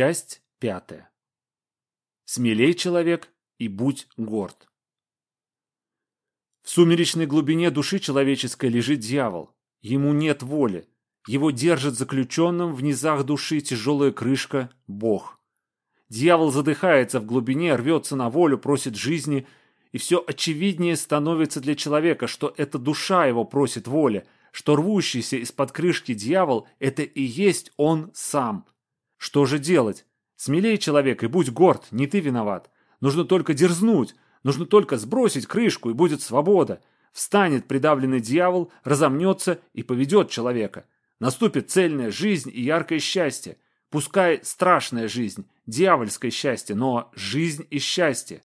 Часть пятая. Смелей человек и будь горд. В сумеречной глубине души человеческой лежит дьявол. Ему нет воли. Его держит заключенным в низах души тяжелая крышка – Бог. Дьявол задыхается в глубине, рвется на волю, просит жизни, и все очевиднее становится для человека, что это душа его просит воли, что рвущийся из-под крышки дьявол – это и есть он сам. Что же делать? Смелее человек и будь горд, не ты виноват. Нужно только дерзнуть, нужно только сбросить крышку, и будет свобода. Встанет придавленный дьявол, разомнется и поведет человека. Наступит цельная жизнь и яркое счастье. Пускай страшная жизнь, дьявольское счастье, но жизнь и счастье.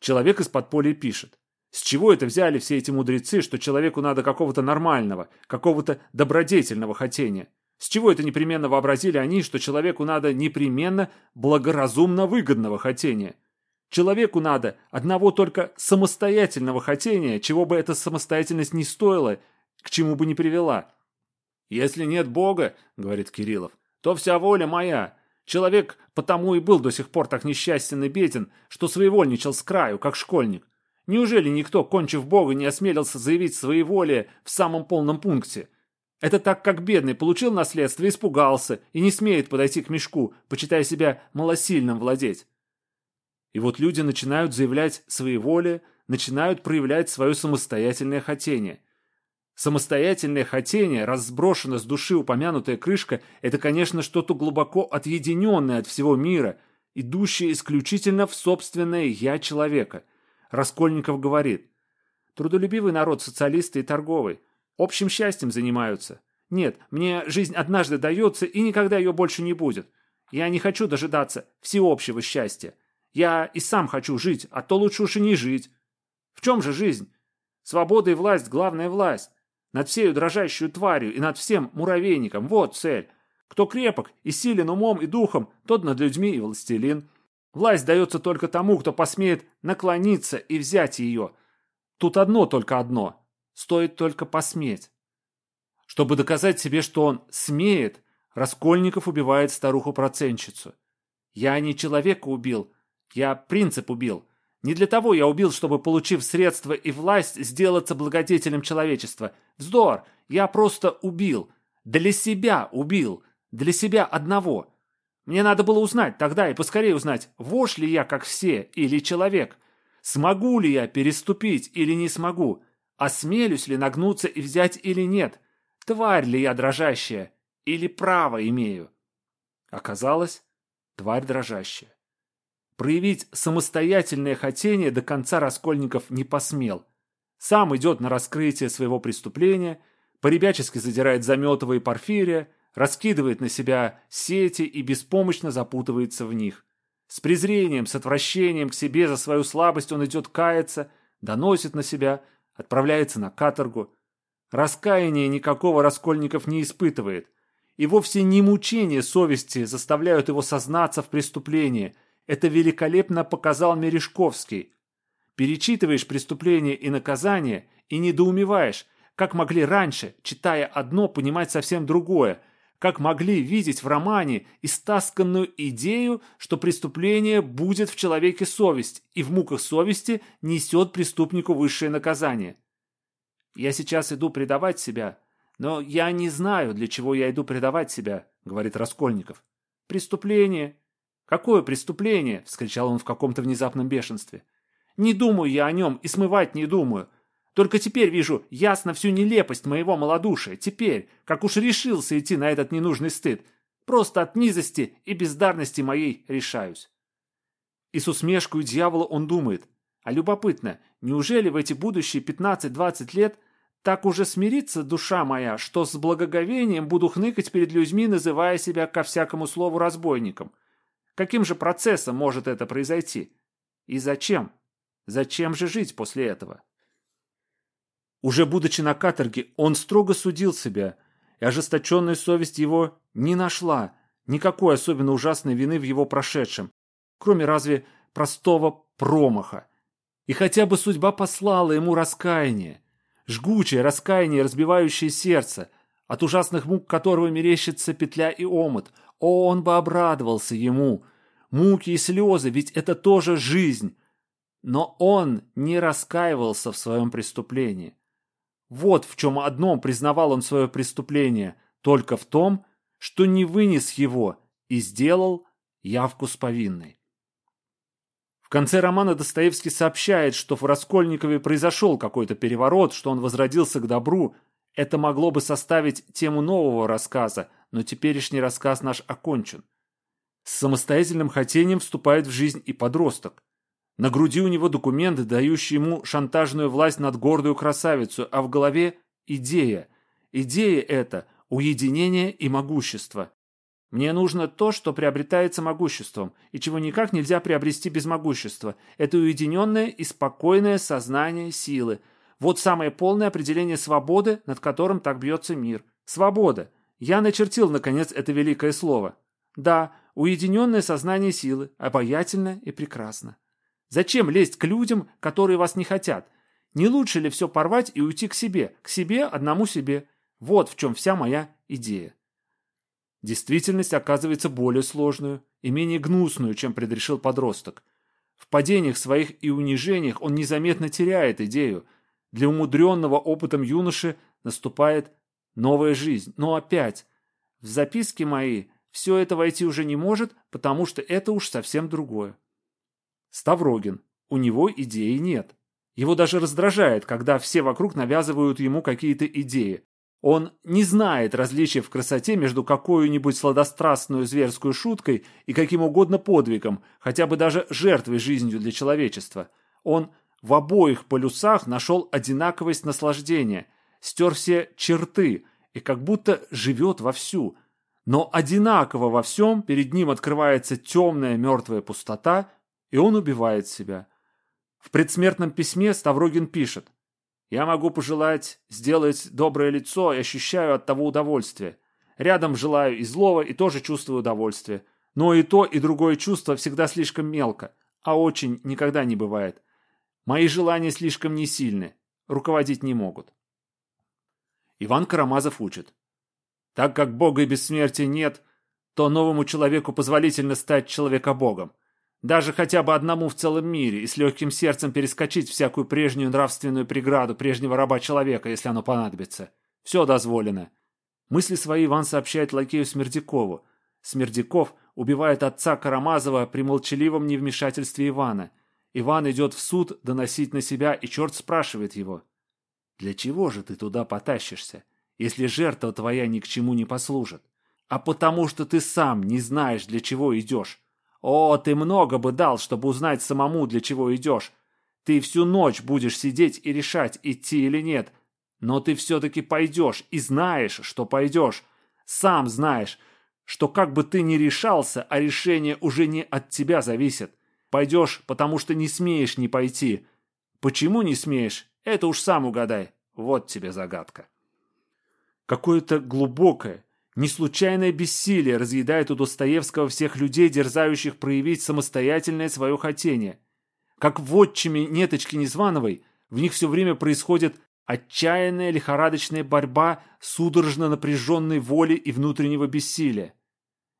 Человек из подполья пишет. С чего это взяли все эти мудрецы, что человеку надо какого-то нормального, какого-то добродетельного хотения? С чего это непременно вообразили они, что человеку надо непременно благоразумно выгодного хотения? Человеку надо одного только самостоятельного хотения, чего бы эта самостоятельность не стоила, к чему бы не привела. «Если нет Бога, — говорит Кириллов, — то вся воля моя. Человек потому и был до сих пор так несчастен и беден, что своевольничал с краю, как школьник. Неужели никто, кончив Бога, не осмелился заявить своеволие в самом полном пункте? Это так, как бедный получил наследство, испугался и не смеет подойти к мешку, почитая себя малосильным владеть. И вот люди начинают заявлять своеволие, начинают проявлять свое самостоятельное хотение. Самостоятельное хотение, раз сброшена с души упомянутая крышка, это, конечно, что-то глубоко отъединенное от всего мира, идущее исключительно в собственное «я» человека. Раскольников говорит, трудолюбивый народ социалисты и торговый, общим счастьем занимаются. Нет, мне жизнь однажды дается, и никогда ее больше не будет. Я не хочу дожидаться всеобщего счастья. Я и сам хочу жить, а то лучше уж и не жить. В чем же жизнь? Свобода и власть – главная власть. Над всею дрожащую тварью и над всем муравейником – вот цель. Кто крепок и силен умом и духом, тот над людьми и властелин. Власть дается только тому, кто посмеет наклониться и взять ее. Тут одно только одно – стоит только посметь. Чтобы доказать себе, что он смеет, Раскольников убивает старуху-процентщицу. Я не человека убил, я принцип убил. Не для того я убил, чтобы, получив средства и власть, сделаться благодетелем человечества. Вздор! Я просто убил. Для себя убил. Для себя одного. Мне надо было узнать тогда и поскорее узнать, вошь ли я, как все, или человек. Смогу ли я переступить или не смогу? Осмелюсь ли нагнуться и взять или нет? Тварь ли я дрожащая? Или право имею? Оказалось, тварь дрожащая. Проявить самостоятельное хотение до конца Раскольников не посмел. Сам идет на раскрытие своего преступления, поребячески задирает Заметова и Порфирия, раскидывает на себя сети и беспомощно запутывается в них. С презрением, с отвращением к себе за свою слабость он идет каяться, доносит на себя, отправляется на каторгу. Раскаяния никакого Раскольников не испытывает. И вовсе не мучения совести заставляют его сознаться в преступлении – это великолепно показал Мережковский. Перечитываешь преступление и наказание и недоумеваешь, как могли раньше, читая одно, понимать совсем другое, как могли видеть в романе истасканную идею, что преступление будет в человеке совесть, и в муках совести несет преступнику высшее наказание. «Я сейчас иду предавать себя, но я не знаю, для чего я иду предавать себя», — говорит Раскольников. «Преступление, «Какое преступление?» – вскричал он в каком-то внезапном бешенстве. «Не думаю я о нем и смывать не думаю. Только теперь вижу ясно всю нелепость моего малодушия. Теперь, как уж решился идти на этот ненужный стыд, просто от низости и бездарности моей решаюсь». И с усмешкой дьявола он думает. А любопытно, неужели в эти будущие 15-20 лет так уже смирится душа моя, что с благоговением буду хныкать перед людьми, называя себя ко всякому слову разбойником – Каким же процессом может это произойти? И зачем? Зачем же жить после этого? Уже будучи на каторге, он строго судил себя, и ожесточенная совесть его не нашла никакой особенно ужасной вины в его прошедшем, кроме разве простого промаха. И хотя бы судьба послала ему раскаяние, жгучее раскаяние, разбивающее сердце, от ужасных мук которого мерещится петля и омут, О, он бы обрадовался ему. Муки и слезы, ведь это тоже жизнь. Но он не раскаивался в своем преступлении. Вот в чем одном признавал он свое преступление, только в том, что не вынес его и сделал явку с повинной. В конце романа Достоевский сообщает, что в Раскольникове произошел какой-то переворот, что он возродился к добру. Это могло бы составить тему нового рассказа, но теперешний рассказ наш окончен. С самостоятельным хотением вступает в жизнь и подросток. На груди у него документы, дающие ему шантажную власть над гордую красавицу, а в голове – идея. Идея эта – уединение и могущество. Мне нужно то, что приобретается могуществом, и чего никак нельзя приобрести без могущества. Это уединенное и спокойное сознание силы. Вот самое полное определение свободы, над которым так бьется мир. Свобода. Я начертил, наконец, это великое слово. Да, уединенное сознание силы, обаятельно и прекрасно. Зачем лезть к людям, которые вас не хотят? Не лучше ли все порвать и уйти к себе, к себе, одному себе? Вот в чем вся моя идея. Действительность оказывается более сложную и менее гнусную, чем предрешил подросток. В падениях своих и унижениях он незаметно теряет идею. Для умудренного опытом юноши наступает новая жизнь. Но опять, в записке мои все это войти уже не может, потому что это уж совсем другое. Ставрогин. У него идеи нет. Его даже раздражает, когда все вокруг навязывают ему какие-то идеи. Он не знает различия в красоте между какой-нибудь сладострастную зверскую шуткой и каким угодно подвигом, хотя бы даже жертвой жизнью для человечества. Он в обоих полюсах нашел одинаковость наслаждения, стер все черты и как будто живет вовсю. Но одинаково во всем перед ним открывается темная мертвая пустота, и он убивает себя. В предсмертном письме Ставрогин пишет я могу пожелать сделать доброе лицо и ощущаю от того удовольствие. Рядом желаю и злого, и тоже чувствую удовольствие. Но и то, и другое чувство всегда слишком мелко, а очень никогда не бывает. Мои желания слишком не сильны, руководить не могут. Иван Карамазов учит. Так как Бога и бессмертия нет, то новому человеку позволительно стать человекобогом. Даже хотя бы одному в целом мире и с легким сердцем перескочить всякую прежнюю нравственную преграду прежнего раба человека, если оно понадобится. Все дозволено. Мысли свои Иван сообщает лакею Смердякову. Смердяков убивает отца Карамазова при молчаливом невмешательстве Ивана. Иван идет в суд доносить на себя, и черт спрашивает его. «Для чего же ты туда потащишься, если жертва твоя ни к чему не послужит? А потому что ты сам не знаешь, для чего идешь». О, ты много бы дал, чтобы узнать самому, для чего идешь. Ты всю ночь будешь сидеть и решать, идти или нет. Но ты все-таки пойдешь и знаешь, что пойдешь. Сам знаешь, что как бы ты ни решался, а решение уже не от тебя зависит. Пойдешь, потому что не смеешь не пойти. Почему не смеешь? Это уж сам угадай. Вот тебе загадка. Какое-то глубокое, Неслучайное бессилие разъедает у Достоевского всех людей, дерзающих проявить самостоятельное свое хотение. Как в отчиме Неточки Незвановой, в них все время происходит отчаянная лихорадочная борьба судорожно напряженной воли и внутреннего бессилия.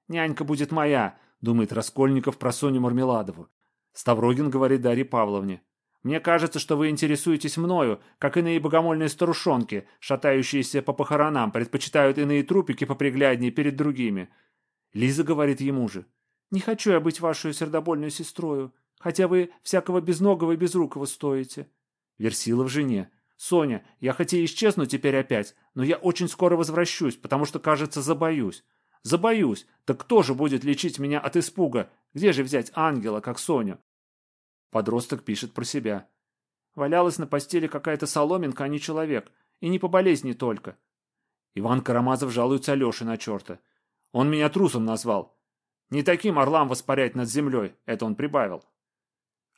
«Нянька будет моя», — думает Раскольников про Соню Мармеладову. Ставрогин говорит Дарье Павловне. Мне кажется, что вы интересуетесь мною, как иные богомольные старушонки, шатающиеся по похоронам, предпочитают иные трупики попригляднее перед другими. Лиза говорит ему же. Не хочу я быть вашей сердобольной сестрою, хотя вы всякого безногого и безрукого стоите. Версила в жене. Соня, я хоть и исчезну теперь опять, но я очень скоро возвращусь, потому что, кажется, забоюсь. Забоюсь. Так кто же будет лечить меня от испуга? Где же взять ангела, как Соню? Подросток пишет про себя. Валялась на постели какая-то соломинка, а не человек. И не по болезни только. Иван Карамазов жалуется Алёше на черта. Он меня трусом назвал. Не таким орлам воспарять над землей, это он прибавил.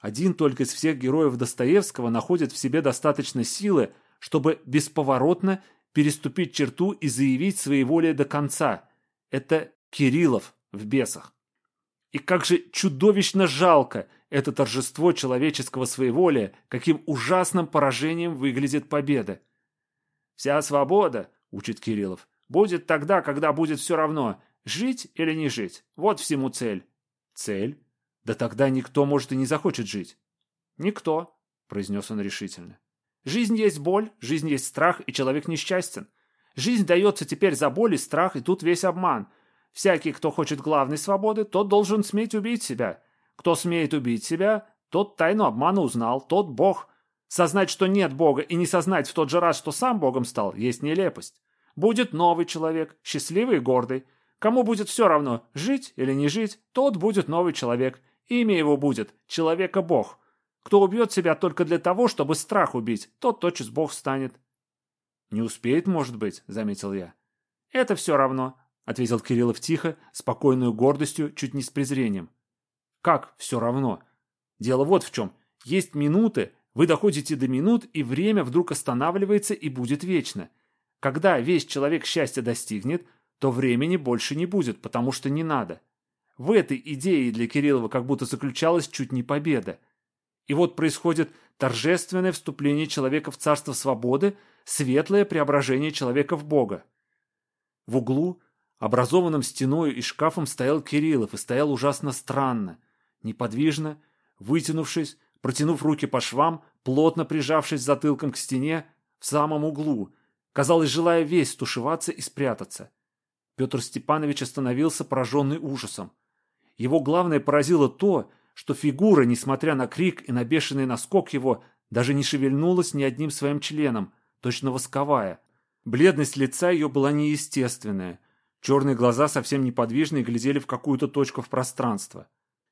Один только из всех героев Достоевского находит в себе достаточно силы, чтобы бесповоротно переступить черту и заявить своеволие до конца. Это Кириллов в «Бесах». И как же чудовищно жалко это торжество человеческого своеволия, каким ужасным поражением выглядит победа. «Вся свобода, — учит Кириллов, — будет тогда, когда будет все равно. Жить или не жить? Вот всему цель. Цель? Да тогда никто, может, и не захочет жить. Никто, произнес он решительно. Жизнь есть боль, жизнь есть страх, и человек несчастен. Жизнь дается теперь за боль и страх, и тут весь обман. Всякий, кто хочет главной свободы, тот должен сметь убить себя. Кто смеет убить себя, тот тайну обмана узнал, тот Бог. Сознать, что нет Бога, и не сознать в тот же раз, что сам Богом стал, есть нелепость. Будет новый человек, счастливый и гордый. Кому будет все равно, жить или не жить, тот будет новый человек. Имя его будет Человека-Бог. Кто убьет себя только для того, чтобы страх убить, тот тотчас Бог станет. «Не успеет, может быть», — заметил я. «Это все равно», — ответил Кириллов тихо, спокойную гордостью, чуть не с презрением. «Как все равно? Дело вот в чем. Есть минуты, вы доходите до минут, и время вдруг останавливается и будет вечно. Когда весь человек счастья достигнет, то времени больше не будет, потому что не надо. В этой идее для Кириллова как будто заключалась чуть не победа. И вот происходит торжественное вступление человека в царство свободы, светлое преображение человека в Бога. В углу, образованном стеной и шкафом, стоял Кириллов и стоял ужасно странно, неподвижно, вытянувшись, протянув руки по швам, плотно прижавшись затылком к стене, в самом углу, казалось, желая весь стушеваться и спрятаться. Петр Степанович остановился, пораженный ужасом. Его главное поразило то, что фигура, несмотря на крик и на бешеный наскок его, даже не шевельнулась ни одним своим членом, точно восковая. Бледность лица ее была неестественная. Черные глаза совсем неподвижные глядели в какую-то точку в пространство.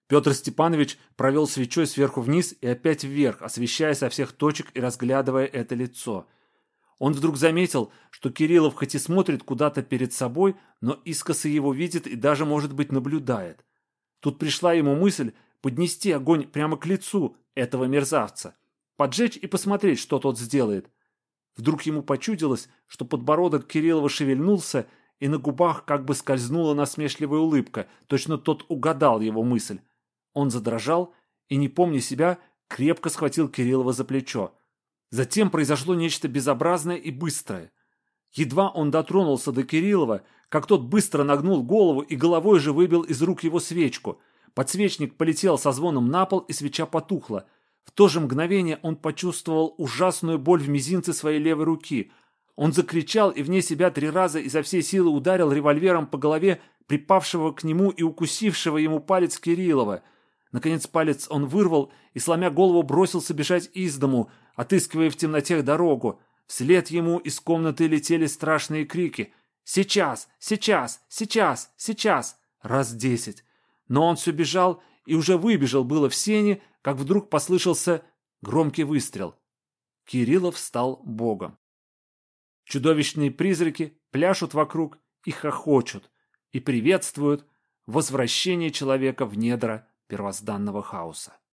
Петр Степанович провел свечой сверху вниз и опять вверх, освещая со всех точек и разглядывая это лицо. Он вдруг заметил, что Кириллов хоть и смотрит куда-то перед собой, но искоса его видит и даже, может быть, наблюдает. Тут пришла ему мысль поднести огонь прямо к лицу этого мерзавца, поджечь и посмотреть, что тот сделает. Вдруг ему почудилось, что подбородок Кириллова шевельнулся, и на губах как бы скользнула насмешливая улыбка, точно тот угадал его мысль. Он задрожал и, не помня себя, крепко схватил Кириллова за плечо. Затем произошло нечто безобразное и быстрое. Едва он дотронулся до Кириллова, как тот быстро нагнул голову и головой же выбил из рук его свечку. Подсвечник полетел со звоном на пол, и свеча потухла. В то же мгновение он почувствовал ужасную боль в мизинце своей левой руки. Он закричал и вне себя три раза изо всей силы ударил револьвером по голове припавшего к нему и укусившего ему палец Кириллова – Наконец палец он вырвал и, сломя голову, бросился бежать из дому, отыскивая в темноте дорогу. Вслед ему из комнаты летели страшные крики. «Сейчас! Сейчас! Сейчас! Сейчас!» Раз десять. Но он все бежал и уже выбежал было в сене, как вдруг послышался громкий выстрел. Кириллов стал богом. Чудовищные призраки пляшут вокруг и хохочут, и приветствуют возвращение человека в недра первозданного хаоса.